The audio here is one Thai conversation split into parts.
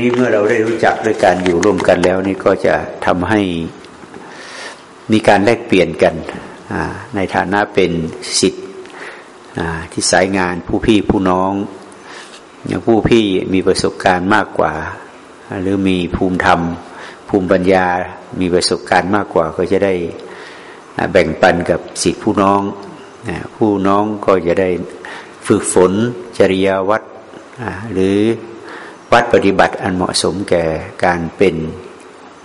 นี้เมื่อเราได้รู้จักด้วยการอยู่ร่วมกันแล้วนี่ก็จะทำให้มีการแลกเปลี่ยนกันในฐานะเป็นสิทธิ์ที่สายงานผู้พี่ผู้น้องอย่างผู้พี่มีประสบการณ์มากกว่า หรือมีภูมิธรรม ภูมิปัญญา มีประสบการณ์มากกว่า ก็จะได้แบ่งปันกับสิทธิผู้น้องผู้น้องก็จะได้ฝึกฝนจริยวัดหรือ วัดปฏิบัติอันเหมาะสมแก่การเป็น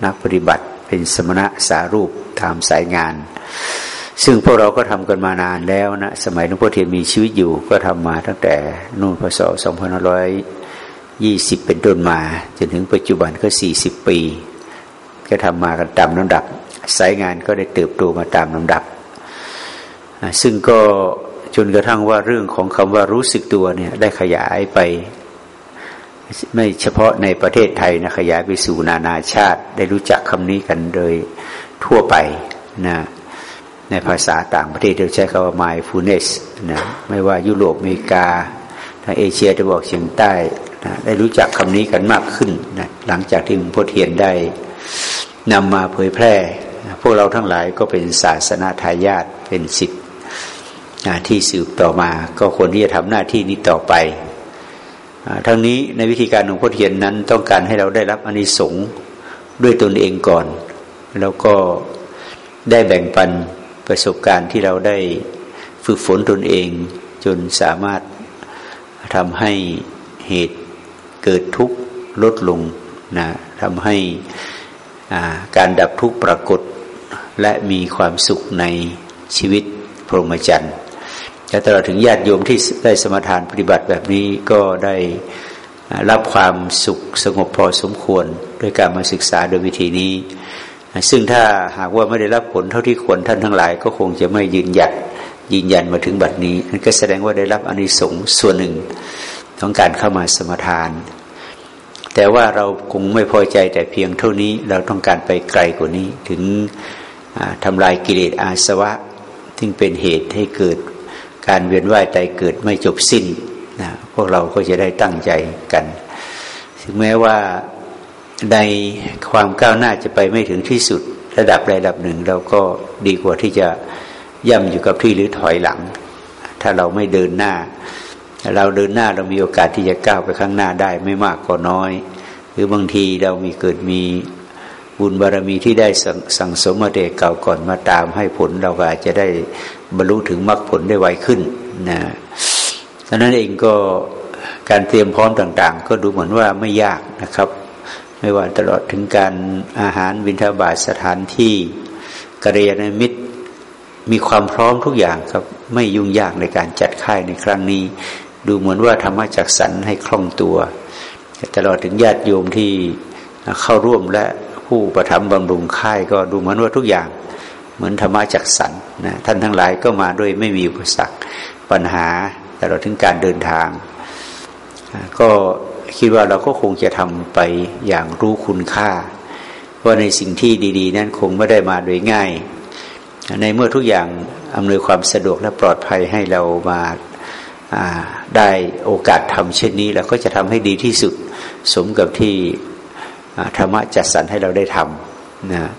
นักปฏิบัติเป็นสมณะสารูปตามสายงาน ซึ่งพวกเราก็ทำกันมานานแล้วนะสมัยหลวงพ่อเทียนมีชีวิตอยู่ก็ทำมาตั้งแต่นู่นพศ2520 เป็นต้นมา จนถึงปัจจุบันก็ 40 ปี ก็ทำมากันตามลำดับ สายงานก็ได้เติบโตมาตามลำดับ ซึ่งก็จนกระทั่งว่าเรื่องของคำว่ารู้สึกตัวเนี่ยได้ขยายไป ไม่เฉพาะในประเทศไทยนะขยายไปสู่นานาชาติ ได้รู้จักคำนี้กันโดยทั่วไปนะในภาษาต่างประเทศเราใช้คำว่า mindfulness นะไม่ว่ายุโรปอเมริกาทางเอเชียจะบอกเฉียงใต้นะได้รู้จักคำนี้กันมากขึ้นนะหลังจากที่หลวงพ่อเทียนได้นำมาเผยแพร่นะพวกเราทั้งหลายก็เป็นศาสนาทายาทเป็นสิทธิ์ที่สืบต่อมา ก็ควรที่จะทำหน้าที่นี้ต่อไป ทั้งนี้ในวิธีการของพ่อเทียนนั้น ต้องการให้เราได้รับอานิสงส์ด้วยตนเองก่อน แล้วก็ได้แบ่งปันประสบการณ์ที่เราได้ฝึกฝนตนเอง จนสามารถทำให้เหตุเกิดทุกข์ลดลงนะทำให้การดับทุกข์ปรากฏ และมีความสุขในชีวิตพรหมจรรย์ และตลอดถึงญาติโยมที่ได้สมทานปฏิบัติแบบนี้ก็ได้รับความสุขสงบพอสมควรด้วยการมาศึกษาโดยวิธีนี้ ซึ่งถ้าหากว่าไม่ได้รับผลเท่าที่ควรท่านทั้งหลาย ก็คงจะไม่ยืนหยัดยืนยันมาถึงบัดนี้นั่นก็แสดงว่าได้รับอนิสงส์ส่วนหนึ่งของการเข้ามาสมทาน แต่ว่าเราคงไม่พอใจแต่เพียงเท่านี้เราต้องการไปไกลกว่านี้ถึงทำลายกิเลสอาสวะที่เป็นเหตุให้เกิด การเวียนว่ายตายเกิดไม่จบสิ้นนะพวกเราก็จะได้ตั้งใจกันถึงแม้ว่าในความก้าวหน้าจะไปไม่ถึงที่สุด ระดับใดระดับหนึ่ง เราก็ดีกว่าที่จะย่ำอยู่กับที่หรือถอยหลัง ถ้าเราไม่เดินหน้า เราเดินหน้าเรามีโอกาสที่จะก้าวไปข้างหน้าได้ไม่มากก็น้อย หรือบางทีเรามีเกิดมีบุญบารมีที่ได้สั่งสมมาเดเก่าก่อนมาตามให้ผลเราก็อาจจะได้ บรรลุถึงมรรคผลได้ไวขึ้นนะดังนั้นเองก็การเตรียมพร้อมต่าง ๆ ก็ดูเหมือนว่าไม่ยากนะครับ ไม่ว่าตลอดถึงการอาหารวินทบาทสถานที่กระเรียนมิตรมีความพร้อมทุกอย่างครับ ไม่ยุ่งยากในการจัดค่ายในครั้งนี้ ดูเหมือนว่าธรรมะจักสรรให้คล่องตัว ตลอดถึงญาติโยมที่เข้าร่วมและผู้ประทับบำรุงค่ายก็ดูเหมือนว่าทุกอย่าง เหมือนธรรมะจักสันนะท่านทั้งหลายก็มาด้วยไม่มีอุปสรรคปัญหาแต่เราถึงการเดินทาง ก็คิดว่าเราก็คงจะทำไปอย่างรู้คุณค่าว่าในสิ่งที่ดี ๆ นั้นคงไม่ได้มาโดยง่าย ในเมื่อทุกอย่างอำนวยความสะดวกและปลอดภัยให้เรามาได้โอกาสทำเช่นนี้เราก็จะทำให้ดีที่สุดสมกับที่ธรรมะจัดสรรให้เราได้ทำนะ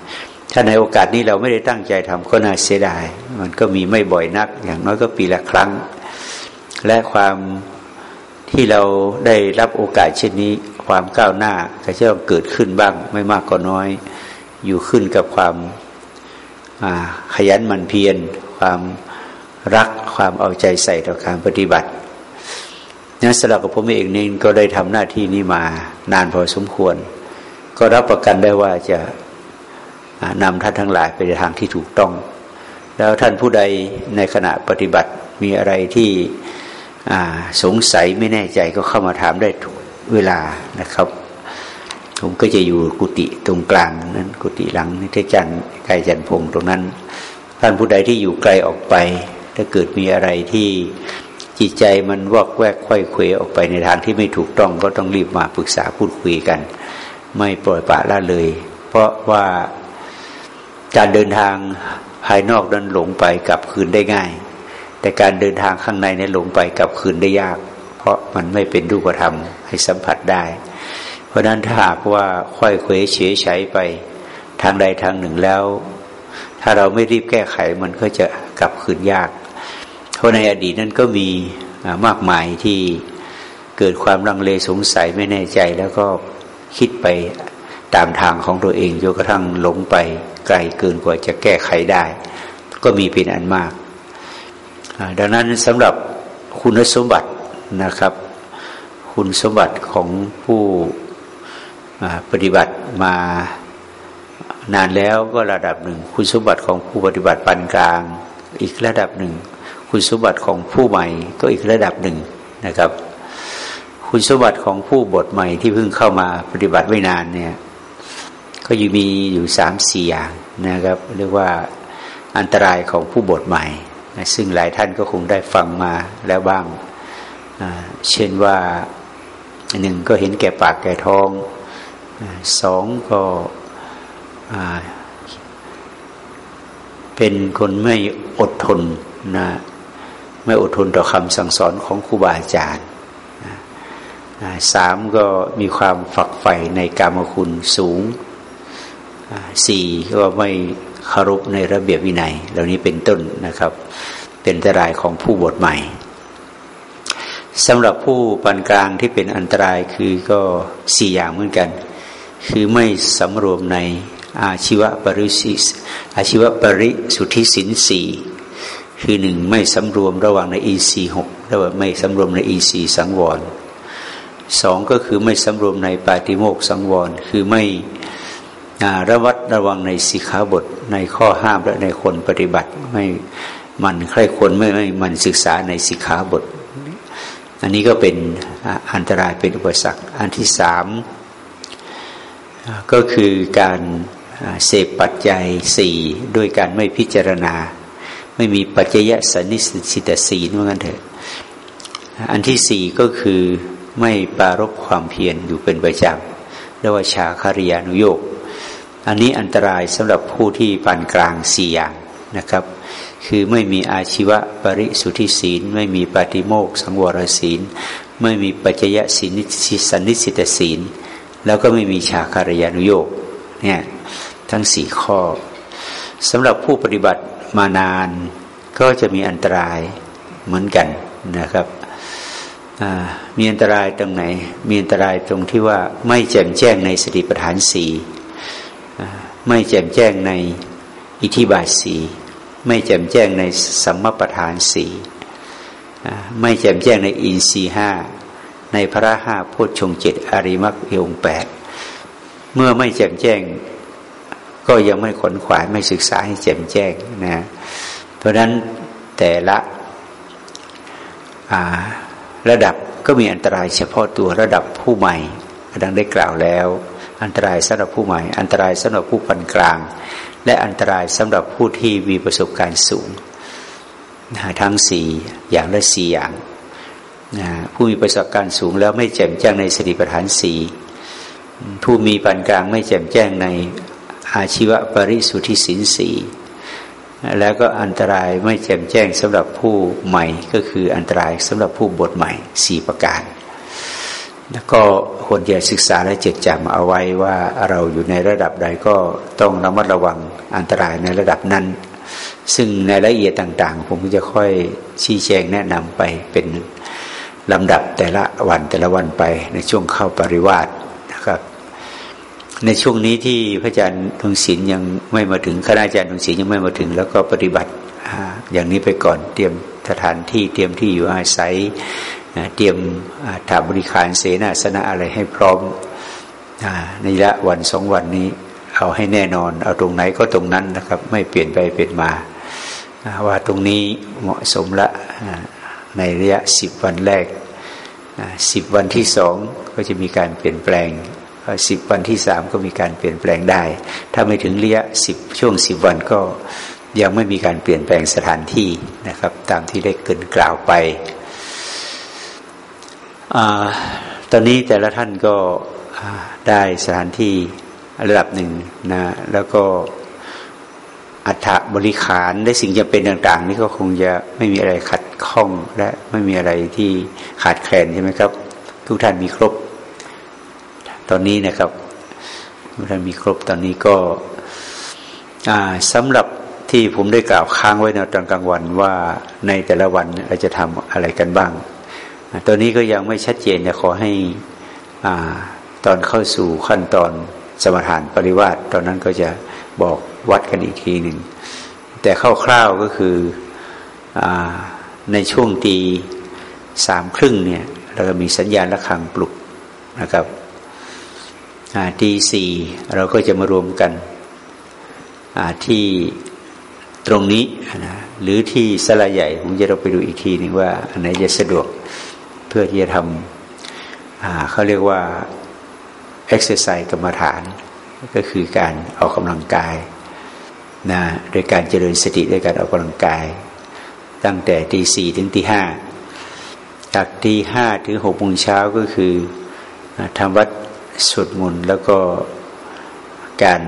ถ้าในโอกาสนี้เราไม่ได้ตั้งใจทำก็น่าเสียดาย มันก็มีไม่บ่อยนัก อย่างน้อยก็ปีละครั้ง และความที่เราได้รับโอกาสเช่นนี้ ความก้าวหน้าก็จะต้องเกิดขึ้นบ้าง ไม่มากก็น้อย อยู่ขึ้นกับความขยันหมั่นเพียร ความรักความเอาใจใส่ต่อการปฏิบัตินั้นสำหรับกับผมเองนี่ก็ได้ทำหน้าที่นี้มานานพอสมควร ก็รับประกันได้ว่าจะ นำท่านทั้งหลายไปในทางที่ถูกต้อง แล้วท่านผู้ใดในขณะปฏิบัติมีอะไรที่สงสัยไม่แน่ใจก็เข้ามาถามได้ทุกเวลานะครับ ผมก็จะอยู่กุฏิตรงกลางนั้น กุฏิหลังนิทจันไกลจันพงตรงนั้น ท่านผู้ใดที่อยู่ไกลออกไป ถ้าเกิดมีอะไรที่จิตใจมันวอกแวกค่อยเควออกไปในทางที่ไม่ถูกต้องก็ต้องรีบมาปรึกษาพูดคุยกัน ไม่ปล่อยปละละเลย เพราะว่า การเดินทางภายนอกนั้นหลงไปกลับคืนได้ง่าย แต่การเดินทางข้างในนั้นหลงไปกลับคืนได้ยาก เพราะมันไม่เป็นรูปธรรมให้สัมผัสได้ เพราะนั้นถ้าหากว่าค่อยเขวเฉยใช้ไปทางใดทางหนึ่งแล้ว ถ้าเราไม่รีบแก้ไขมันก็จะกลับคืนยาก เพราะในอดีตนั้นก็มีมากมายที่เกิดความลังเลสงสัยไม่แน่ใจแล้วก็คิดไป ตามทางของตัวเองจนกระทั่งหลงไปไกลเกินกว่าจะแก้ไขได้ ก็มีเป็นอันมาก ดังนั้นสำหรับคุณสมบัตินะครับ คุณสมบัติของผู้ปฏิบัติมานานแล้วก็ระดับหนึ่ง คุณสมบัติของผู้ปฏิบัติปานกลาง อีกระดับหนึ่ง คุณสมบัติของผู้ใหม่ก็อีกระดับหนึ่งนะครับ คุณสมบัติของผู้บทใหม่ที่เพิ่งเข้ามาปฏิบัติไม่นานเนี่ย ก็ยังมีอยู่สามสี่อย่างนะครับ เรียกว่าอันตรายของผู้บทใหม่ ซึ่งหลายท่านก็คงได้ฟังมาแล้วบ้าง เช่นว่าหนึ่งก็เห็นแก่ปากแก่ท้องสองก็เป็นคนไม่อดทนนะไม่อดทนต่อคำสั่งสอนของครูบาอาจารย์สามก็มีความฝักใฝ่ในกรรมคุณสูง สี่ก็ไม่คารพในระเบียบวินัย เหล่านี้เป็นต้นนะครับ เป็นอันตรายของผู้บทใหม่สำหรับผู้ปานกลางที่เป็นอันตรายคือก็สี่อย่างเหมือนกัน คือไม่สำรวมในอาชีวปริสิอาชีวปริสุทธิสินสี่คือหนึ่งไม่สำรวมระหว่างในอีสีหกระหว่าไม่สำรวมในอีสีสังวรสองก็คือไม่สำรวมในปาติโมกสังวร คือไม่ ระวัดระวังในสิกขาบทในข้อห้ามและในคนปฏิบัติไม่มันใครคนไม่ไม่มันศึกษาในสิกขาบท อันนี้ก็เป็นอันตรายเป็นอุปสรรคอันที่สามก็คือการเสพปัจจัยสี่ด้วยการไม่พิจารณา ไม่มีปัจจยสนิสิตศีลว่างั้นเถอะอันที่สี่ก็คือไม่ปารบความเพียรอยู่เป็นประจำเรียกว่าชาคาริยานุโยก อันนี้อันตรายสำหรับผู้ที่ปานกลางสี่อย่างนะครับ คือไม่มีอาชีวะปริสุทธิศีล ไม่มีปฏิโมกสังวรศีล ไม่มีปัจจยศีลสันนิสิตศีล แล้วก็ไม่มีชาคารยานุโยกเนี่ยทั้งสี่ข้อสำหรับผู้ปฏิบัติมานานก็จะมีอันตรายเหมือนกันนะครับมีอันตรายตรงไหน มีอันตรายตรงที่ว่าไม่แจ่มแจ้งในสติปัฏฐานสี่ ไม่แจ่มแจ้งในอิทิบาทสีไม่แจ่มแจ้งในสัมมประธานสีไม่แจ่มแจ้งในอินทรีห้าในพระห้าพุทธชงเจ็ดอริมักเอวงแปดเมื่อไม่แจ่มแจ้ง ก็ยังไม่ขนขวายไม่ศึกษาให้แจ่มแจ้งนะเพราะนั้นแต่ละระดับก็มีอันตรายเฉพาะตัวระดับผู้ใหม่ดังได้กล่าวแล้ว อันตรายสำหรับผู้ใหม่ อันตรายสำหรับผู้ปานกลาง และอันตรายสำหรับผู้ที่มีประสบการณ์สูงนะทั้งสี่อย่างและสี่อย่างนะผู้มีประสบการณ์สูงแล้วไม่แจ่มแจ้งในสติปัฏฐานสี่ผู้มีปานกลางไม่แจ่มแจ้งในอาชีวปริสุทธิสินสี่แล้วก็อันตรายไม่แจ่มแจ้งสำหรับผู้ใหม่ก็คืออันตรายสำหรับผู้บทใหม่สี่ประการ แล้วก็ควรจะศึกษาและจดจำเอาไว้ว่าเราอยู่ในระดับใดก็ต้องระมัดระวังอันตรายในระดับนั้น ซึ่งในรายละเอียดต่างๆ ผมจะค่อยชี้แจงแนะนำไปเป็นลำดับแต่ละวันแต่ละวันไปในช่วงเข้าปริวาสนะครับ ในช่วงนี้ที่พระอาจารย์ทงศิลยังไม่มาถึงคณะอาจารย์ทงศิลยังไม่มาถึง แล้วก็ปฏิบัติอย่างนี้ไปก่อนเตรียมสถานที่เตรียมที่อยู่อาศัย เตรียมถาบริการเสนาสนะอะไรให้พร้อมในละวันสองวันนี้ เอาให้แน่นอน เอาตรงไหนก็ตรงนั้นนะครับ ไม่เปลี่ยนไปเปลี่ยนมา ว่าตรงนี้เหมาะสมละในระยะสิบวันแรกสิบวันที่สองก็จะมีการเปลี่ยนแปลงสิบวันที่สามก็มีการเปลี่ยนแปลงได้ ถ้าไม่ถึงระยะสิบช่วงสิบวันก็ยังไม่มีการเปลี่ยนแปลงสถานที่นะครับ ตามที่ได้เกินกล่าวไป อตอนนี้แต่ละท่านก็ได้สถานที่ระดับหนึ่งนะแล้วก็อัฐบริขารได้สิ่งจำเป็นต่าง ๆ นี่ก็คงจะไม่มีอะไรขัดข้องและไม่มีอะไรที่ขาดแคลนใช่ไหมครับ ทุกท่านมีครบ ตอนนี้นะครับถ้านมีครบตอนนี้ก็สำหรับที่ผมได้กล่าวค้างไว้ในตอนกลางวันว่าในแต่ละวันเราจะทำอะไรกันบ้าง ตอนนี้ก็ยังไม่ชัดเจนจะขอให้อตอนเข้าสู่ขั้นตอนสมถานปริวาสตอนนั้นก็จะบอกวัดกันอีกทีหนึ่ง แต่คร่าวๆก็คืออในช่วงตีสามครึ่งเนี่ยเราก็มีสัญญาณะระฆังปลุกนะครับตีสี่เราก็จะมารวมกันที่ตรงนี้นะหรือที่สลาใหญ่ผมจะเราไปดูอีกทีหนึ่งว่าอันไหนจะสะดวก พื่อที่จะทำเขาเรียกว่า exercise กรรมฐาน ก็คือการออกกำลังกายนะโดยการเจริญสติด้วยการออกกำลังกาย ตั้งแต่ตีสี่ถึงตีห้าจากตีห้าถึงหกโมงเช้าก็คือทำวัดสวดมนต์แล้วก็การ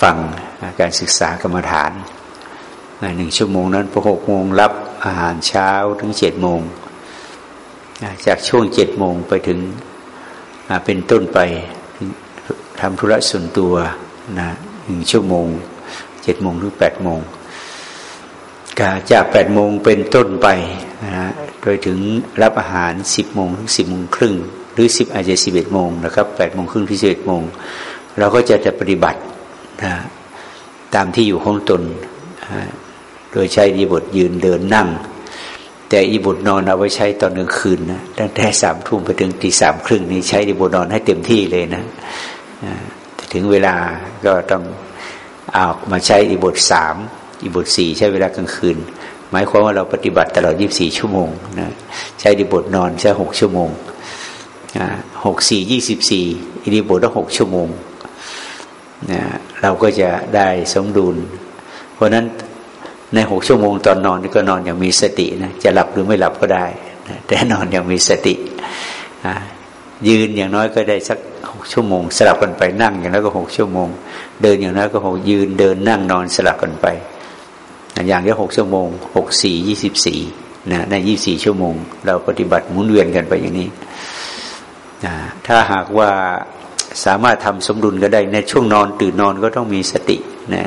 ฟังการศึกษากรรมฐานหนึ่งชั่วโมงนั้นพอหกโมงรับอาหารเช้าถึงเจ็ดโมง จากช่วงเจ็ดโมงไปถึงเป็นต้นไปทำธุระส่วนตัวนะหนึ่งชั่วโมงเจ็ดโมงถึงแปดโมงจากแปดโมงเป็นต้นไปนะโดยถึงรับอาหารสิบโมงถึงสิบโมงครึ่งหรือสิบอาจจะสิบเอ็ดโมงนะครับแปดโมงครึ่งที่สิบเอ็ดโมงเราก็จะจะปฏิบัตินะตามที่อยู่ของตน โดยใช้ดีบทยืนเดินนั่ง แต่อีบทนอนเอาไว้ใช้ตอนกลางคืนนะตั้งแต่สามทุ่มไปถึงตีสามครึ่งนี้ใช้ดีบทนอนให้เต็มที่เลยนะถึงเวลาก็ต้องเอามาใช้อีบทสามอีบทสี่ใช้เวลากลางคืน หมายความว่าเราปฏิบัติตลอดยี่บสี่ชั่วโมงนะใช้ดีบทนอนใช้หกชั่วโมงหกสี่ยี่สิบสี่อีดีบทต้องหกชั่วโมงนะเราก็จะได้สมดุล เพราะนั้น ในหกชั่วโมงตอนนอนนี่ก็นอนอย่างมีสตินะจะหลับหรือไม่หลับก็ได้นะแต่นอนอย่างมีสติยืนอย่างน้อยก็ได้สักหกชั่วโมง สลับกันไปนั่งอย่างน้อยก็หกชั่วโมง เดินอย่างน้อยก็หกยืนเดินนั่งนอนสลับกันไปอย่างนี้หกชั่วโมงหกสี่ยี่สิบสี่นะในยี่สี่ชั่วโมง เราปฏิบัติหมุนเวียนกันไปอย่างนี้ถ้าหากว่าสามารถทำสมดุลก็ได้ในช่วงนอนตื่นนอนก็ต้องมีสตินะ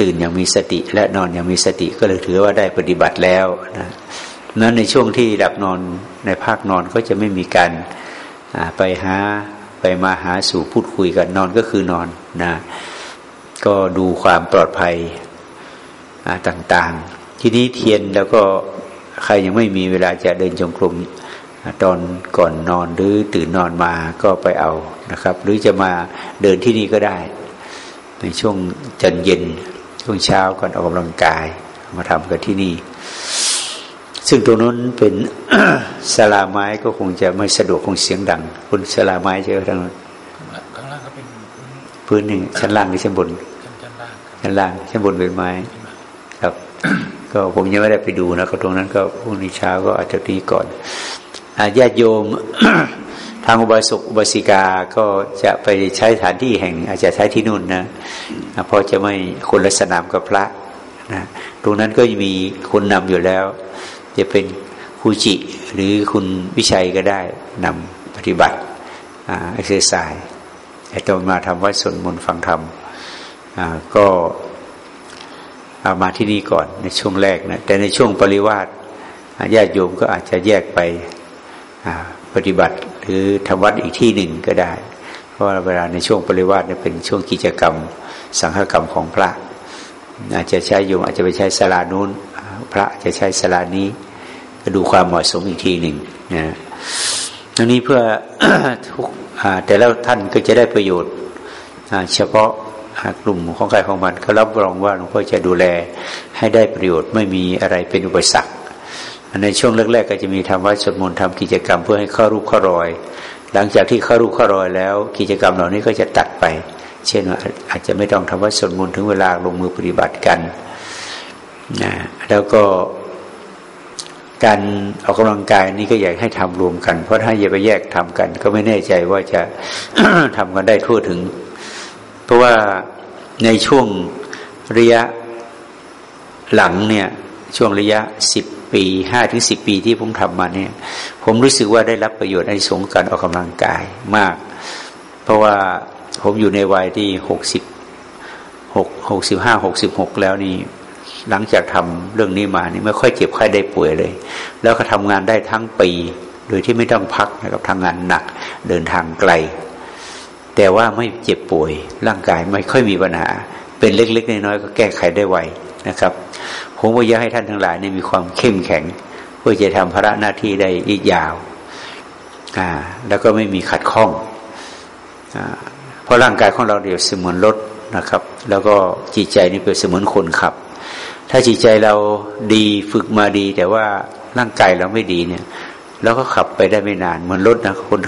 ตื่นอย่างมีสติ และนอนอย่างมีสติก็เลยถือว่าได้ปฏิบัติแล้วนะนั้นในช่วงที่หลับนอนในภาคนอนก็จะไม่มีการไปหาไปมาหาสู่พูดคุยกันนอนก็คือนอนนะก็ดูความปลอดภัยต่างๆ ทีนี้เทียนแล้วก็ใครยังไม่มีเวลาจะเดินจงกรมตอนก่อนนอนหรือตื่นนอนมาก็ไปเอานะครับ หรือจะมาเดินที่นี่ก็ได้ ในช่วงจันเย็น ช่วงเช้าก่อนออกกำลังกาย มาทำกันที่นี่ ซึ่งตรงนั้นเป็นสลาไม้ก็คงจะไม่สะดวกคงเสียงดังคุณสลาไม้ใช่ไหมทางนั้นข้างล่างก็เป็นพื้นหนึ่งชั้นล่างหรือชั้นบนชั้นล่างชั้นบนเป็นไม้ ครับ ก็ผมยังไม่ได้ไปดูนะก็ตรงนั้นก็พรุ่งนี้เช้าก็อาจจะดีก่อนญาติโยม ทางอุบาสกอุบาสิกาก็จะไปใช้สถานที่แห่ง อาจจะใช้ที่นู่นนะเพราะจะไม่คนละสนามกับพระนะตรงนั้นก็มีคนนำอยู่แล้ว จะเป็นครูจิหรือคุณวิชัยก็ได้นำปฏิบัติเอ็กซ์ไซส์ไอ้ตอนมาทำวัดสวดมนฟังธรรมก็เอามาที่นี่ก่อนในช่วงแรกนะแต่ในช่วงปริวาสญาติโยมก็อาจจะแยกไปปฏิบัติ รือทำวัดอีกที่หนึ่งก็ได้ เพราะเวลาในช่วงปริวาสเนี่ยเป็นช่วงกิจกรรม สังฆกรรมของพระ อาจจะใช้โยมอาจจะไปใช้สลานู้น พระจะใช้สลานี้ก็ดูความเหมาะสมอีกทีหนึ่งนะทั้งนี้เพื่อทุกแต่แล้วท่านก็จะได้ประโยชน์เฉพาะกลุ่มของใครของมันก็รับรองว่าหลวงพ่อจะดูแลให้ได้ประโยชน์ไม่มีอะไรเป็นอุปสรรค ในช่วงแรกๆก็จะมีทำวัดสวดมนต์ทำกิจกรรมเพื่อให้เข้ารูปเข้ารอย หลังจากที่เข้ารูปเข้ารอยแล้ว กิจกรรมเหล่านี้ก็จะตัดไป เช่นว่าอาจจะไม่ต้องทำวัดสวดมนต์ถึงเวลาลงมือปฏิบัติกันนะแล้วก็การออกกำลังกายนี่ก็อยากให้ทำรวมกัน เพราะถ้าอย่าไปแยกทำกัน ก็ไม่แน่ใจว่าจะทำกันได้ทั่วถึง เพราะว่าในช่วงระยะหลังเนี่ยช่วงระยะสิบ ปีห้าถึงสิบปีที่ผมทำมาเนี่ย ผมรู้สึกว่าได้รับประโยชน์ในสงการออกกำลังกายมาก เพราะว่าผมอยู่ในวัยที่หกสิบหกหกสิบห้าหกสิบหกแล้วนี่หลังจากทำเรื่องนี้มานี่ไม่ค่อยเจ็บไข้ได้ป่วยเลย แล้วก็ทำงานได้ทั้งปี โดยที่ไม่ต้องพักนะครับทำงานหนักเดินทางไกล แต่ว่าไม่เจ็บป่วยร่างกายไม่ค่อยมีปัญหา เป็นเล็กๆน้อยๆก็แก้ไขได้ไวนะครับ ผมว่าอยากให้ท่านทั้งหลายนี่มีความเข้มแข็ง เพื่อจะทำภาระหน้าที่ได้อีกยาวอ่าแล้วก็ไม่มีขัดข้องอ่าเพราะร่างกายของเราเดียวเสมือนรถนะครับ แล้วก็จิตใจนี่เป็นเสมือนคนขับ ถ้าจิตใจเราดีฝึกมาดี แต่ว่าร่างกายเราไม่ดีเนี่ยเราก็ขับไปได้ไม่นาน เหมือนรถนะคน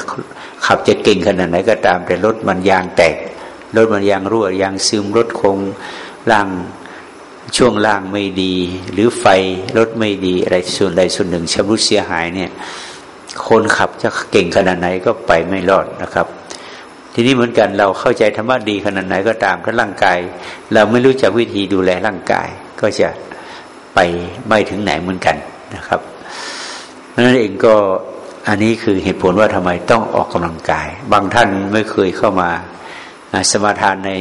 ขับจะเก่งขนาดไหนก็ตาม แต่รถมันยางแตกรถมันยางรั่วยางซึมรถคงล่าง ช่วงล่างไม่ดี หรือไฟรถไม่ดีอะไรส่วนใดส่วนหนึ่งชำรุดเสียหายเนี่ย คนขับจะเก่งขนาดไหนก็ไปไม่รอดนะครับ ทีนี้เหมือนกันเราเข้าใจธรรมะดีขนาดไหนก็ตามถ้าร่างกาย เราไม่รู้จักวิธีดูแลร่างกาย ก็จะไปไม่ถึงไหนเหมือนกันนะครับนั้นเองก็อันนี้คือเหตุผลว่าทำไมต้องออกกำลังกาย บางท่านไม่เคยเข้ามาสมาทานใน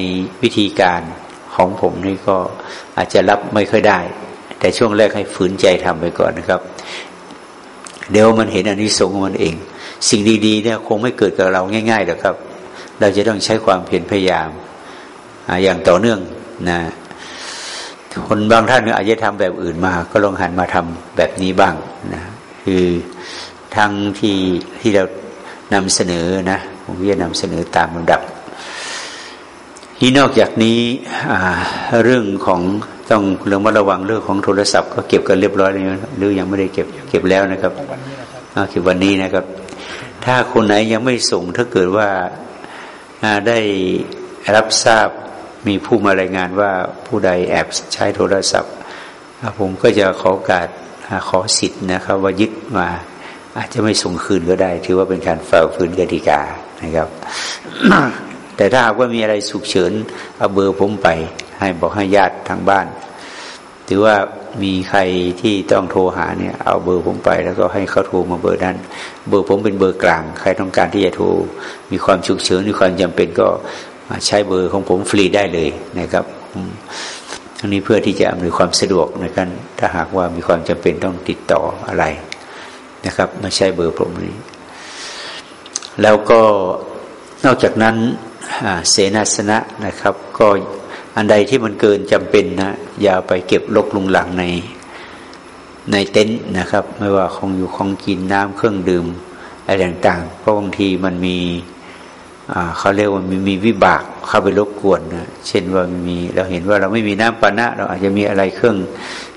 วิธีการ ของผมนี่ก็อาจจะรับไม่ค่อยได้ แต่ช่วงแรกให้ฝืนใจทำไปก่อนนะครับ เดี๋ยวมันเห็นอันนี้สงมันเอง สิ่งดีๆเนี่ยคงไม่เกิดกับเราง่ายๆหรอกครับ เราจะต้องใช้ความเพียรพยายามอย่างต่อเนื่องนะคนบางท่านอาจจะทำแบบอื่นมา ก็ลองหันมาทำแบบนี้บ้างนะคือทั้งที่ที่เรานำเสนอนะผมจะนำเสนอตามลำดับ ที่นอกจากนี้เรื่องของต้องเรื่องมาระวังเรื่องของโทรศัพท์ก็เก็บกันเรียบร้อยแล้วหรือยังไม่ได้เก็บเก็บแล้วนะครับเก็บวันนี้นะครับ ถ้าคนไหนยังไม่ส่งถ้าเกิดว่าได้รับทราบมีผู้มารายงานว่าผู้ใดแอบใช้โทรศัพท์ ผมก็จะขอการขอสิทธิ์นะครับ ว่ายึดมา อาจจะไม่ส่งคืนก็ได้ ถือว่าเป็นการฝ่าฝืนกติกานะครับ แต่ถ้าหากว่ามีอะไรฉุกเฉินเอาเบอร์ผมไป ให้บอกให้ญาติทางบ้าน ถือว่ามีใครที่ต้องโทรหาเนี่ยเอาเบอร์ผมไป แล้วก็ให้เขาโทรมาเบอร์นั้น เบอร์ผมเป็นเบอร์กลาง ใครต้องการที่จะโทรมีความฉุกเฉินมีความจำเป็นก็ใช้เบอร์ของผมฟรีได้เลยนะครับทั้งนี้เพื่อที่จะอำนวยความสะดวกในการถ้าหากว่ามีความจำเป็นต้องติดต่ออะไรนะครับมาใช้เบอร์ผมนี้ แล้วก็นอกจากนั้น เสนาสนะนะครับ ก็อันใดที่มันเกินจำเป็นนะอย่าไปเก็บลกลุงหลังในในเต็นท์นะครับ ไม่ว่าของอยู่ของกินน้ำเครื่องดื่มอะไรต่างๆ เพราะบางทีมันมีเขาเรียกว่ามีมีวิบากเข้าไปรบกวนนะเช่นว่ามีเราเห็นว่าเราไม่มีน้ำปานะ เราอาจจะมีอะไรเครื่อง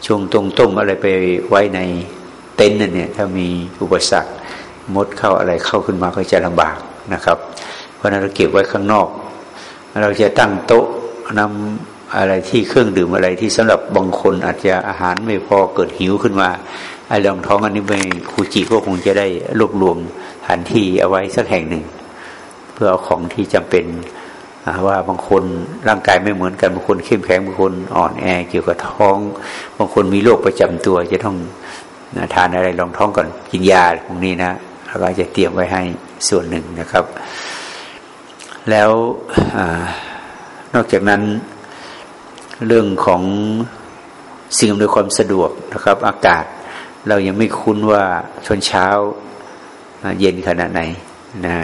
ชงตรงต้มอะไรไปไว้ในเต็นท์นั่นเนี่ยถ้ามีอุปสรรคมดเข้าอะไรเข้าขึ้นมาก็จะลำบากนะครับ ราะนั้นเราเก็บไว้ข้างนอก เราจะตั้งโต๊ะนำอะไรที่เครื่องดื่มอะไรที่สำหรับบางคนอาจจะอาหารไม่พอเกิดหิวขึ้นมาไอ้รองท้องอันนี้ไปครูจิก็คงจะได้รวบรวมฐานที่เอาไว้สักแห่งหนึ่ง เพื่อเอาของที่จำเป็นว่าบางคนร่างกายไม่เหมือนกันบางคนเข้มแข็งบางคนอ่อนแอเกี่ยวกับท้อง บางคนมีโรคประจำตัว จะต้องทานอะไรรองท้องก่อนกินยาพวกนี้นะเราก็จะเตรียมไว้ให้ส่วนหนึ่งนะครับ แล้วอนอกจากนั้นเรื่องของสิ่งอำนวยความสะดวกนะครับ อากาศเรายังไม่คุ้นว่าชนเช้าเย็นขนาดไหนนะ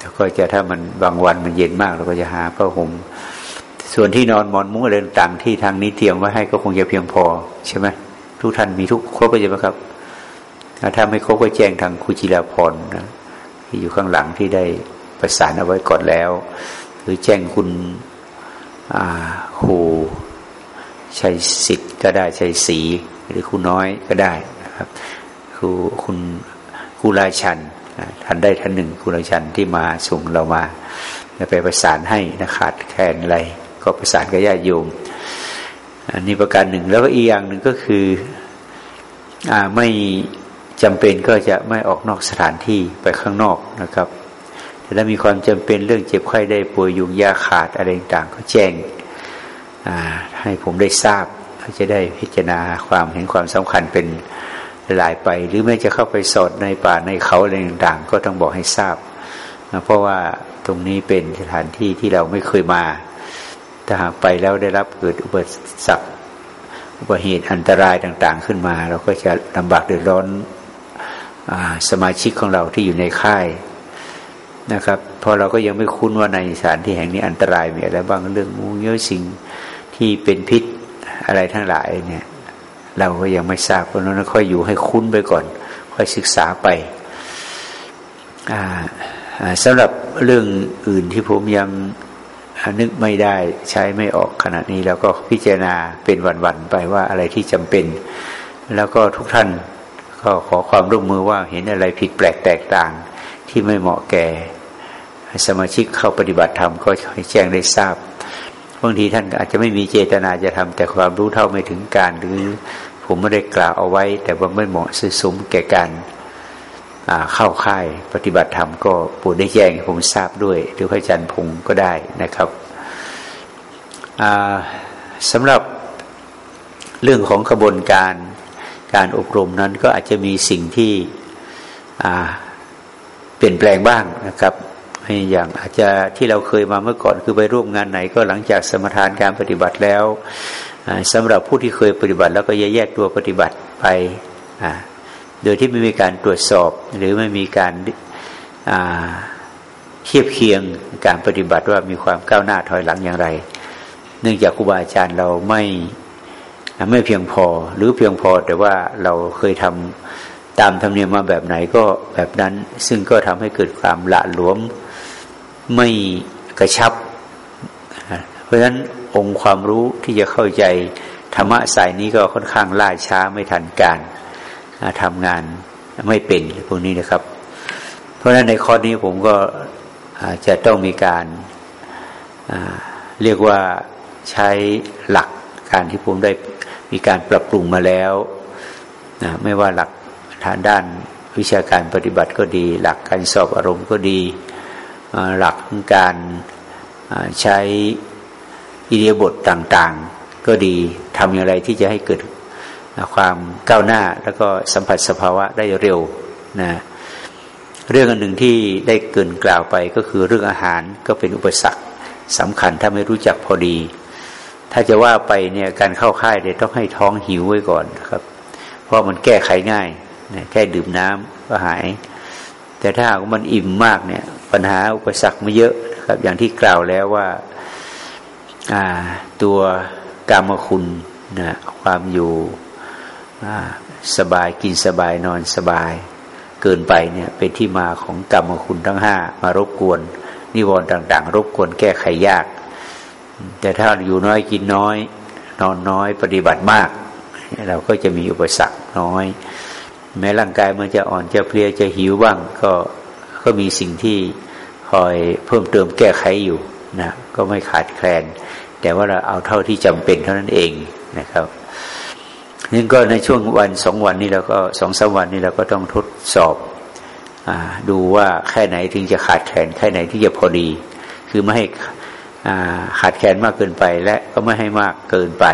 แล้วก็จะถ้ามันบางวันมันเย็นมากเราก็จะหาผ้าห่มส่วนที่นอนหมอนมุ้งอะไรต่างที่ทางนี้เตรียมไว้ให้ก็คงจะเพียงพอใช่ไหมทุกท่านมีทุกครบไปใช่ไหมครับถ้าไม่ครบก็แจ้งทางคุจิลาพรนะที่อยู่ข้างหลังที่ได้ ประสานเอาไว้ก่อนแล้ว หรือแจ้งคุณครูชัยสิทธิ์ก็ได้ชัยศรีหรือครูน้อยก็ได้นะครับครูคุณครูราชันท่านได้ท่านหนึ่งคุณชันที่มาส่งเรามาไปประสานให้นะขาดแคลนอะไรก็ประสานกับญาติโยมอันนี้ประการหนึ่งแล้วก็อีกอย่างหนึ่งก็คืออ่าไม่จำเป็นก็จะไม่ออกนอกสถานที่ไปข้างนอกนะครับ แต่ถ้ามีความจำเป็นเรื่องเจ็บไข้ได้ป่วยยุงยาขาดอะไรต่างก็แจ้งให้ผมได้ทราบจะได้พิจารณาความเห็นความสำคัญเป็นหลายไป หรือแม้จะเข้าไปสอดในป่าในเขาอะไรต่างๆก็ต้องบอกให้ทราบ เพราะว่าตรงนี้เป็นสถานที่ที่เราไม่เคยมา ถ้าหากไปแล้วได้รับเกิดอุบัติสรรคอุบัติเหตุอันตรายต่างๆขึ้นมา เราก็จะลำบากเดือดร้อนอสมาชิกของเราที่อยู่ในค่าย นะครับพอเราก็ยังไม่คุ้นว่าในสถานที่แห่งนี้อันตรายมีอะไรบ้างเรื่องงูเยอะสิ่งที่เป็นพิษอะไรทั้งหลายเนี่ย เราก็ยังไม่ทราบเพราะนั้นค่อยอยู่ให้คุ้นไปก่อน ค่อยศึกษาไปสำหรับเรื่องอื่นที่ผมยังนึกไม่ได้ใช้ไม่ออกขณะนี้ แล้วก็พิจารณาเป็นวันๆไปว่าอะไรที่จำเป็น แล้วก็ทุกท่านก็ขอความร่วมมือว่าเห็นอะไรผิดแปลกแตกต่างที่ไม่เหมาะแก่ สมาชิกเข้าปฏิบัติธรรมก็ให้แจ้งได้ทราบบางทีท่านอาจจะไม่มีเจตนาจะทำแต่ความรู้เท่าไม่ถึงการหรือผมไม่ได้กล่าวเอาไว้ แต่ว่าไม่เหมาะสมแก่การเข้าค่ายปฏิบัติธรรมก็ปูดได้แจ้งผมทราบด้วย หรือพระอาจารย์พงศ์ก็ได้นะครับสำหรับเรื่องของกระบวนการการอบรมนั้นก็อาจจะมีสิ่งที่เปลี่ยนแปลงบ้างนะครับ อย่างอาจจะที่เราเคยมาเมื่อก่อนคือไปร่วมงานไหนก็หลังจากสมทานการปฏิบัติแล้วสำหรับผู้ที่เคยปฏิบัติ แล้วก็แยกตัวปฏิบัติไปโดยที่ไม่มีการตรวจสอบ หรือไม่มีการเทียบเคียงการปฏิบัติว่ามีความก้าวหน้าถอยหลังอย่างไร เนื่องจากครูบาอาจารย์เราไม่ไม่เพียงพอหรือเพียงพอแต่ว่าเราเคยทำตามธรรมเนียมมาแบบไหนก็แบบนั้น ซึ่งก็ทำให้เกิดความละหลวม ไม่กระชับ เพราะฉะนั้นองค์ความรู้ที่จะเข้าใจธรรมะสายนี้ก็ค่อนข้างล่าช้าไม่ทันการทำงานไม่เป็นพวกนี้นะครับ เพราะฉะนั้นในข้อนี้ผมก็จะต้องมีการเรียกว่าใช้หลักการที่ผมได้มีการปรับปรุงมาแล้วนะไม่ว่าหลักทางด้านวิชาการปฏิบัติก็ดี หลักการสอบอารมณ์ก็ดี หลักการใช้อิเดียบทต่างๆ ก็ดีทำอย่างไรที่จะให้เกิดความก้าวหน้าแล้วก็สัมผัสสภาวะได้เร็วนะเรื่องอันหนึ่งที่ได้เกินกล่าวไปก็คือเรื่องอาหารก็เป็นอุปสรรคสำคัญถ้าไม่รู้จักพอดี ถ้าจะว่าไปเนี่ยการเข้าค่ายเนี่ยต้องให้ท้องหิวไว้ก่อนครับ เพราะมันแก้ไขง่ายนะแค่ดื่มน้ำก็หาย แต่ถ้ามันอิ่มมากเนี่ย ปัญหาอุปสรรคไม่เยอะครับอย่างที่กล่าวแล้วว่าตัวกรรมคุณนะความอยู่สบายกินสบายนอนสบายเกินไปเนี่ยเป็นที่มาของกรรมคุณทั้งห้ามารบกวน นิวรณ์ต่าง ๆ รบกวนแก้ไขยาก แต่ถ้าอยู่น้อยกินน้อย นอนน้อยปฏิบัติมาก เราก็จะมีอุปสรรคน้อย แม้ร่างกายมันจะอ่อนจะเพลียจะหิวบ้างก็ก็มีสิ่งที่ คอยเพิ่มเติมแก้ไขอยู่นะก็ไม่ขาดแคลน แต่ว่าเราเอาเท่าที่จำเป็นเท่านั้นเองนะครับนี่ก็ในช่วงวันสองวันนี้เราก็สองสาวันนี้เราก็ต้องทดสอบอดูว่าแค่ไหนถึงจะขาดแคลนแค่ไหนที่จะพอดี คือไม่ให้ขาดแคลนมากเกินไป และก็ไม่ให้มากเกินไป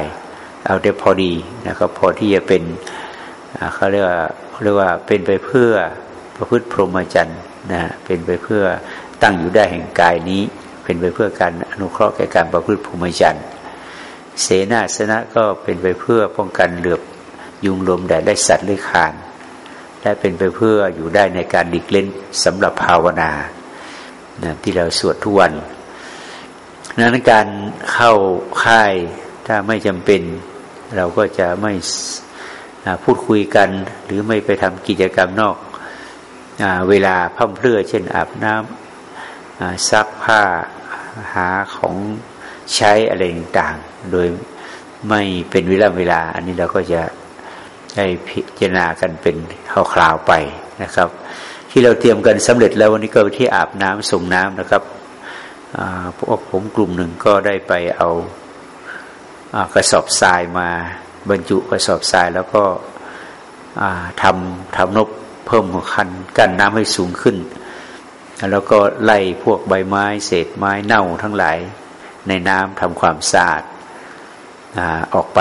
เอาแต่พอดีนะครับพอที่จะเป็นเขาเรียกว่าเรียกว่าเป็นไปเพื่อประพฤติพรหมจรรย์นะเป็นไปเพื่อ ตั้งอยู่ได้แห่งกายนี้ เป็นไปเพื่อการอนุเคราะห์แก่การประพฤติพรหมจรรย์เสนาสนะก็เป็นไปเพื่อป้องกันเหลือบยุงลมแดดได้สัตว์เลื้อยคานและเป็นไปเพื่ออยู่ได้ในการดิกเล่นสำหรับภาวนานะที่เราสวดทุกวันนั้นการเข้าค่ายถ้าไม่จำเป็น เราก็จะไม่พูดคุยกัน หรือไม่ไปทำกิจกรรมนอกเวลาพั่มเพลื่อ เช่นอาบน้ำ ซักผ้าหาของใช้อะไรต่างๆ โดยไม่เป็นเวลาเวลา อันนี้เราก็จะได้พิจารณากันเป็นคราวๆไปนะครับ ที่เราเตรียมกันสำเร็จแล้ววันนี้ก็ที่อาบน้ำส่งน้ำนะครับพวกผมกลุ่มหนึ่งก็ได้ไปเอากระสอบทรายมาบรรจุกระสอบทรายแล้วก็ทำทำนกเพิ่มคันกั้นน้ำให้สูงขึ้น แล้วก็ไล่พวกใบไม้ เศษไม้เน่าทั้งหลาย ในน้ำทำความสะอาดออกไป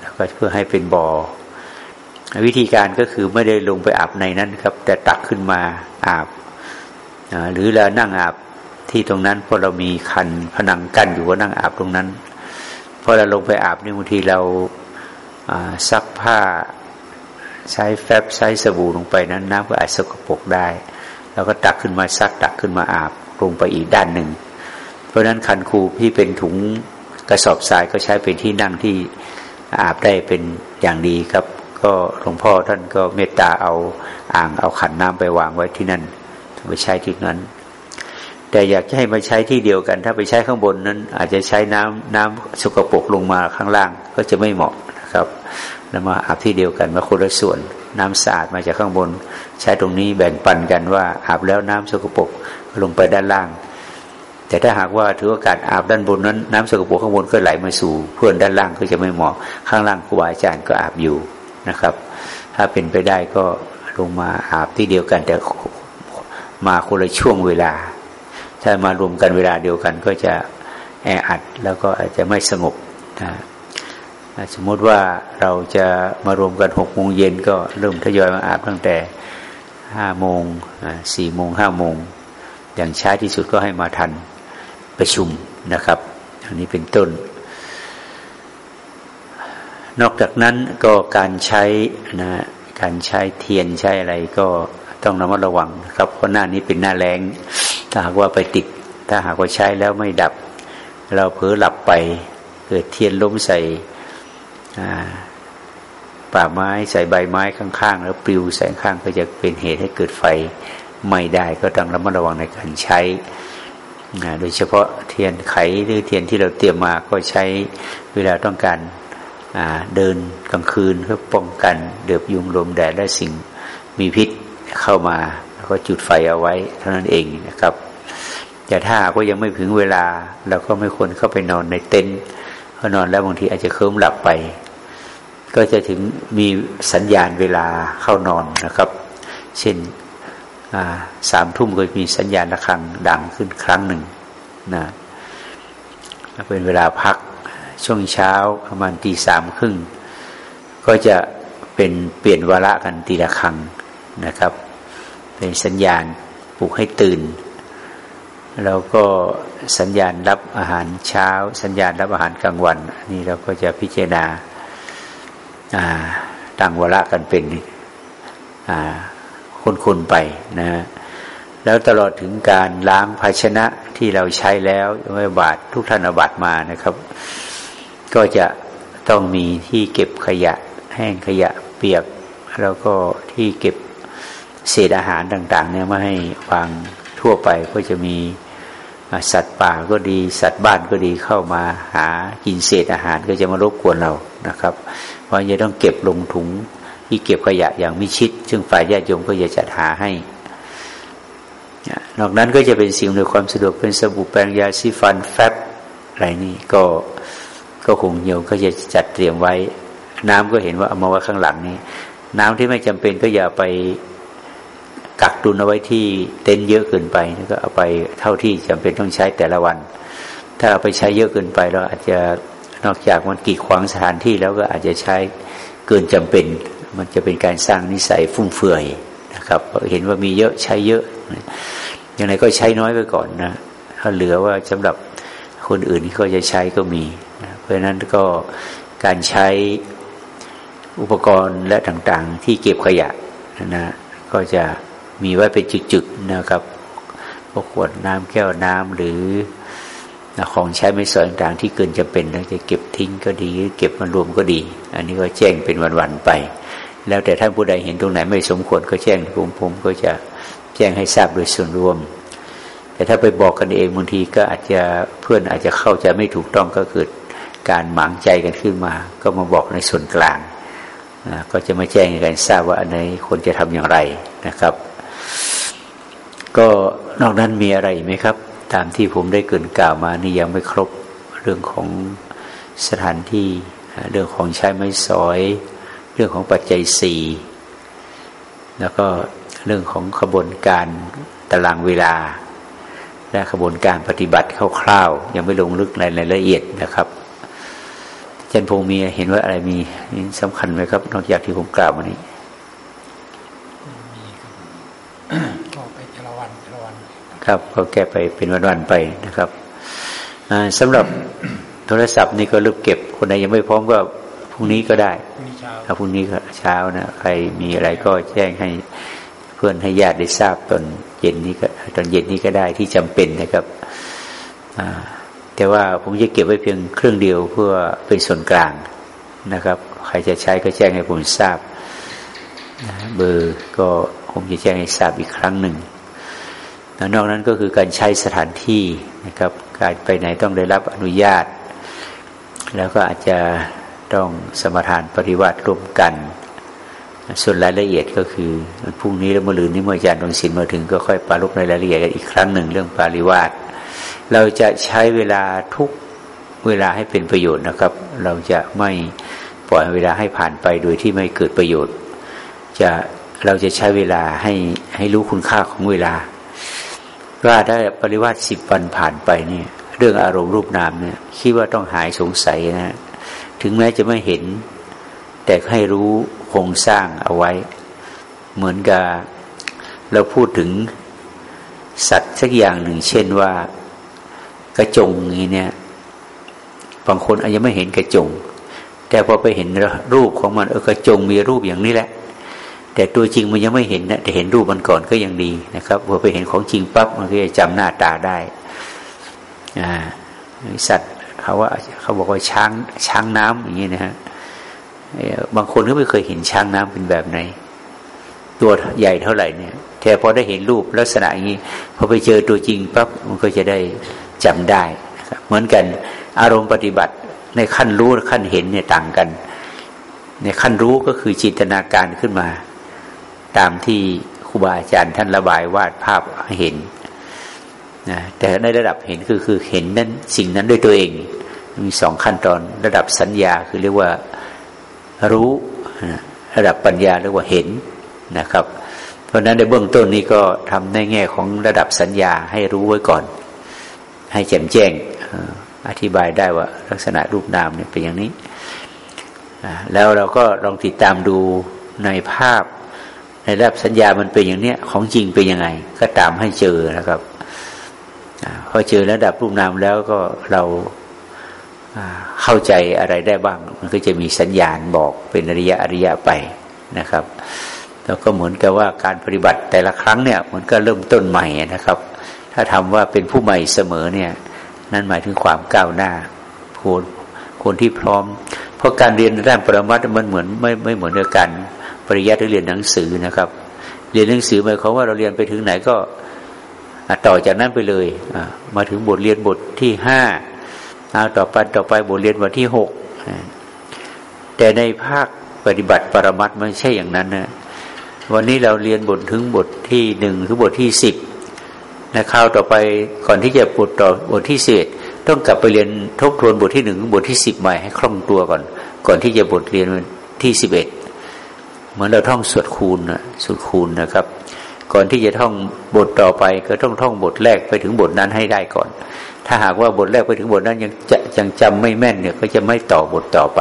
แล้วก็เพื่อให้เป็นบอ่อวิธีการก็คือไม่ได้ลงไปอาบในนั้นครับ แต่ตักขึ้นมาอาบหรือเรานั่งอาบที่ตรงนั้นพอเรามีคันผนังกั้นอยู่ก็นั่งอาบตรงนั้นพอเราลงไปอาบนี่บางทีเราซักผ้าใช้แฟบใช้สบู่ลงไปนั้นน้ำก็อาจสกปรกได้ เราก็ตักขึ้นมาซักตักขึ้นมาอาบลงไปอีกด้านหนึ่ง เพราะฉะนั้นคันคูที่เป็นถุงกระสอบทรายก็ใช้เป็นที่นั่งที่อาบได้เป็นอย่างดีครับ ก็หลวงพ่อท่านก็เมตตาเอาอ่างเอาขันน้ำไปวางไว้ที่นั่นไปใช้ที่นั้น แต่อยากให้มาใช้ที่เดียวกัน ถ้าไปใช้ข้างบนนั้น อาจจะใช้น้ำน้ำสกปรกลงมาข้างล่างก็จะไม่เหมาะนะครับ แล้วมาอาบที่เดียวกันมาคนละส่วน น้ำสะอาดมาจากข้างบน ใช้ตรงนี้แบ่งปันกันว่าอาบแล้วน้ำสกปรกลงไปด้านล่าง แต่ถ้าหากว่าถือว่าการอาบด้านบนนั้น น้ำสกปรกข้างบนก็ไหลมาสู่ เพื่อนด้านล่างก็จะไม่เหมาะข้างล่างครูบาอาจารย์ก็อาบอยู่นะครับ ถ้าเป็นไปได้ก็ลงมาอาบที่เดียวกันแต่มาคนละช่วงเวลา ถ้ามารวมกันเวลาเดียวกันก็จะแออัดแล้วก็อาจจะไม่สงบนะ สมมติว่าเราจะมารวมกันหกโมงเย็นก็เริ่มทยอยมาอาบตั้งแต่ห้าโมงสี่โมงห้าโมง อย่างช้าที่สุดก็ให้มาทันประชุมนะครับ อันนี้เป็นต้น นอกจากนั้นก็การใช้นะการใช้เทียนใช้อะไรก็ต้องระมัดระวังครับเพราะหน้านี้เป็นหน้าแรงถ้าหากว่าไปติด ถ้าหากว่าใช้แล้วไม่ดับ เราเผลอหลับไปเกิดเทียนล้มใส่ ป่าไม้ใส่ใบไม้ข้างๆ แล้วปลิวแสงข้างก็จะเป็นเหตุให้เกิดไฟไม่ได้ก็ต้องระมัดระวังในการใช้นะโดยเฉพาะเทียนไขหรือเทียนที่เราเตรียมมาก็ใช้เวลาต้องการเดินกลางคืนเพื่อป้องกันเดือบยุงลมแดดและสิ่งมีพิษเข้ามาแล้วก็จุดไฟเอาไว้เท่านั้นเองนะครับ แต่ถ้าก็ยังไม่ถึงเวลาเราก็ไม่ควรเข้าไปนอนในเต็นท์เพราะนอนแล้วบางทีอาจจะเคลิ้มหลับไป ก็จะถึงมีสัญญาณเวลาเข้านอนนะครับ เช่นสามทุ่มก็มีสัญญาณระฆังดังขึ้นครั้งหนึ่งนะเป็นเวลาพักช่วงเช้าประมาณตีสามครึ่งก็จะเป็นเปลี่ยนวาระกันตีละครังนะครับ เป็นสัญญาณปลุกให้ตื่น แล้วก็สัญญาณรับอาหารเช้า สัญญาณรับอาหารกลางวัน นี่เราก็จะพิจารณา ตั้งวาระกันเป็นคนๆไปนะ แล้วตลอดถึงการล้างภาชนะที่เราใช้แล้วไม่บาดทุกท่านอาบัตมานะครับ ก็จะต้องมีที่เก็บขยะแห้งขยะเปียก แล้วก็ที่เก็บเศษอาหารต่าง ๆ เนี่ยไม่ให้วางทั่วไปก็จะมีสัตว์ป่าก็ดี สัตว์บ้านก็ดีเข้ามาหากินเศษอาหารก็จะมารบกวนเรานะครับ เพราะจะต้องเก็บลงถุง ที่เก็บขยะอย่างมิชิด ซึ่งฝ่ายญาติโยมก็จะจัดหาให้นอกนั้นก็จะเป็นสิ่งในความสะดวกเป็นสบู่แปรงยาซีฟันแฟบอะไรนี่ก็ก็คงโยมก็จะจัดเตรียมไว้ น้ำก็เห็นว่าเอามาไว้ข้างหลังนี้ น้ำที่ไม่จำเป็นก็อย่าไปกักตุนเอาไว้ที่เต็นเยอะเกินไปก็เอาไปเท่าที่จำเป็นต้องใช้แต่ละวัน ถ้าเอาไปใช้เยอะเกินไปเราอาจจะ นอกจากมันกีดขวางสถานที่แล้วก็อาจจะใช้เกินจำเป็น มันจะเป็นการสร้างนิสัยฟุ่มเฟือยนะครับเห็นว่ามีเยอะใช้เยอะอย่างไรก็ใช้น้อยไปก่อนนะถ้าเหลือว่าสำหรับคนอื่นที่เขาจะใช้ก็มีนะเพราะฉะนั้นก็การใช้อุปกรณ์และต่างๆ ที่เก็บขยะนะก็จะมีไว้เป็นจุดๆนะครับพวกขวดน้ำแก้วน้ำหรือ ของใช้ไม่สอยต่างๆที่เกินจะเป็นเราจะเก็บทิ้งก็ดี เก็บมารวมก็ดี อันนี้ก็แจ้งเป็นวันๆไป แล้วแต่ท่านผู้ใดเห็นตรงไหนไม่สมควรก็แจ้งผมผมก็จะแจ้งให้ทราบโดยส่วนรวม แต่ถ้าไปบอกกันเองบางทีก็อาจจะเพื่อนอาจจะเข้าใจไม่ถูกต้องก็เกิดการหมางใจกันขึ้นมา ก็มาบอกในส่วนกลางก็จะมาแจ้งให้กันทราบว่าอันไหนควรจะทำอย่างไรนะครับ ก็นอกนั้นมีอะไรไหมครับ ตามที่ผมได้เกินกล่าวมานี่ยังไม่ครบเรื่องของสถานที่ เรื่องของใช้ไม้สอย เรื่องของปัจจัยสี่แล้วก็เรื่องของขบวนการตารางเวลา และขบวนการปฏิบัติคร่าวๆยังไม่ลงลึกในรายละเอียดนะครับอาจันพงมีเห็นว่าอะไรมีสำคัญไหมครับ นอกจากที่ผมกล่าวมานี้ก็ไปเทละวันเทละ วันครับ ก็แก้ไปเป็นวันๆไปนะครับสำหรับโทรศัพท์นี่ก็รีบเก็บคนไหนยังไม่พร้อมก็พรุ่งนี้ก็ได้ถ้าพรุ่งนี้เช้านะใครมีอะไรก็แจ้งให้เพื่อนให้ญาติได้ทราบตอนเย็นนี้ก็ตอนเย็นนี้ก็ได้ที่จำเป็นนะครับแต่ว่าผมจะเก็บไว้เพียงเครื่องเดียวเพื่อเป็นส่วนกลางนะครับ ใครจะใช้ก็แจ้งให้ผมทราบเบอร์ก็ผมจะแจ้งให้ทราบอีกครั้งหนึ่ง นอกนั้นก็คือการใช้สถานที่นะครับ การไปไหนต้องได้รับอนุญาต แล้วก็อาจจะต้องสมทานปฏิวัติร่วมกัน ส่วนรายละเอียดก็คือพรุ่งนี้แล้วมะรืนนี้เมื่ออาจารย์ดวงศิลป์มาถึงก็ค่อยปารุปในรายละเอียดกันอีกครั้งหนึ่งเรื่องปาริวาสเราจะใช้เวลาทุกเวลาให้เป็นประโยชน์นะครับ เราจะไม่ปล่อยเวลาให้ผ่านไปโดยที่ไม่เกิดประโยชน์ จะเราจะใช้เวลาให้ให้รู้คุณค่าของเวลา ว่าได้ปริวาสสิบวันผ่านไปเนี่ย เรื่องอารมณ์รูปนามเนี่ยคิดว่าต้องหายสงสัยนะ ถึงแม้จะไม่เห็น แต่ให้รู้โครงสร้างเอาไว้ เหมือนกับเราพูดถึงสัตว์สักอย่างหนึ่ง เช่นว่ากระจงนี้เนี่ย บางคนอาจจะไม่เห็นกระจง แต่พอไปเห็นรูปของมันเออกระจงมีรูปอย่างนี้แหละ แต่ตัวจริงมันยังไม่เห็นนะแต่เห็นรูปมันก่อนก็ยังดีนะครับพอไปเห็นของจริงปั๊บมันก็จะจำหน้าตาได้อ่าสัตว์เขาว่าเขาบอกว่าช้างช้างน้ำอย่างนี้นะฮะบางคนก็ไม่เคยเห็นช้างน้ำเป็นแบบไหน ตัวใหญ่เท่าไหร่เนี่ยแต่พอได้เห็นรูปลักษณะอย่างนี้พอไปเจอตัวจริงปั๊บมันก็จะได้จำได้เหมือนกันอารมณ์ปฏิบัติในขั้นรู้ขั้นเห็นเนี่ยต่างกัน ในขั้นรู้ก็คือจินตนาการขึ้นมา ตามที่ครูบาอาจารย์ท่านระบายวาดภาพเห็นนะแต่ในระดับเห็นคือคือเห็นนั้นสิ่งนั้นด้วยตัวเอง มีสองขั้นตอนระดับสัญญาคือเรียกว่ารู้ระดับปัญญาเรียกว่าเห็นนะครับ เพราะนั้นในเบื้องต้นนี้ก็ทำในแง่ของระดับสัญญาให้รู้ไว้ก่อน ให้แจ่มแจ้งอธิบายได้ว่าลักษณะรูปนามเนี่ยเป็นอย่างนี้ แล้วเราก็ลองติดตามดูในภาพ ระดับสัญญามันเป็นอย่างเนี้ย ของจริงเป็นยังไง ก็ตามให้เจอนะครับพอเจอระดับรูปนามแล้วก็เราเข้าใจอะไรได้บ้าง มันก็จะมีสัญญาณบอกเป็นอริยะอริยะไปนะครับ แล้วก็เหมือนกับว่าการปฏิบัติแต่ละครั้งเนี่ยมันก็เริ่มต้นใหม่นะครับ ถ้าทำว่าเป็นผู้ใหม่เสมอเนี่ยนั่นหมายถึงความก้าวหน้าคนคนที่พร้อม เพราะการเรียนด้านปรมัตมันเหมือนไม่ไม่เหมือนกับการ ปริยัติหรือเรียนหนังสือนะครับ เรียนหนังสือหมายความว่าเราเรียนไปถึงไหนก็ต่อจากนั้นไปเลยมาถึงบทเรียนบทที่ห้าต่อไปต่อไปบทเรียนวันที่หกแต่ในภาคปฏิบัติปรมัตไม่ใช่อย่างนั้นนะวันนี้เราเรียนบทถึงบทที่หนึ่งถึงบทที่สิบนะคราวต่อไปก่อนที่จะบทต่อบทที่สิบต้องกลับไปเรียนทบทวนบทที่หนึ่งบทที่สิบใหม่ให้คล่องตัวก่อน ก่อนที่จะบทเรียนที่สิบเอ็ด เหมือนเราท่องสวดคูณนะสวดคูณนะครับ ก่อนที่จะท่องบทต่อไปก็ต้องท่องบทแรกไปถึงบทนั้นให้ได้ก่อน ถ้าหากว่าบทแรกไปถึงบทนั้นยังจะยังจำไม่แม่นเนี่ย ก็จะไม่ต่อบทต่อไป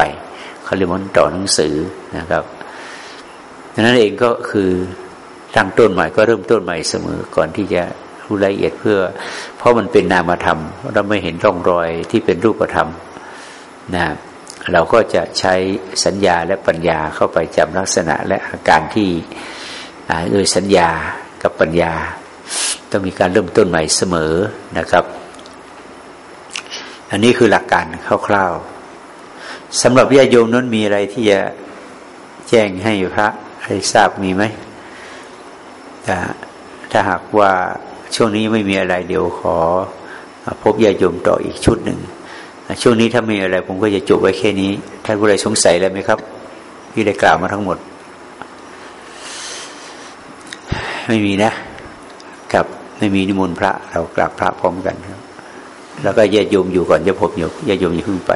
เขาเรียกว่าต่อหนังสือนะครับดังนั้นเองก็คือตั้งต้นใหม่ก็เริ่มต้นใหม่เสมอก่อนที่จะรู้รายละเอียดเพื่อ เพราะมันเป็นนามธรรม เราไม่เห็นร่องรอยที่เป็นรูปธรรมนะครับ เราก็จะใช้สัญญาและปัญญาเข้าไปจำลักษณะและอาการที่โดยสัญญากับปัญญา ต้องมีการเริ่มต้นใหม่เสมอนะครับ อันนี้คือหลักการคร่าวๆสำหรับญาโยมนั้นมีอะไรที่จะแจ้งให้พระให้ทราบมีไหมถ้าหากว่าช่วงนี้ไม่มีอะไรเดี๋ยวขอพบญาโยมต่ออีกชุดหนึ่ง ช่วงนี้ถ้ามีอะไร ผมก็จะจบไว้แค่นี้ท่านผู้ใดสงสัยอะไรไหมครับ ที่ได้กล่าวมาทั้งหมด ไม่มีนะกับไม่มีนิมนต์พระ เรากราบพระพร้อมกันครับ แล้วก็แยกโยมอยู่ก่อนจะพบโยมแยกโยมอย่าพึ่งไป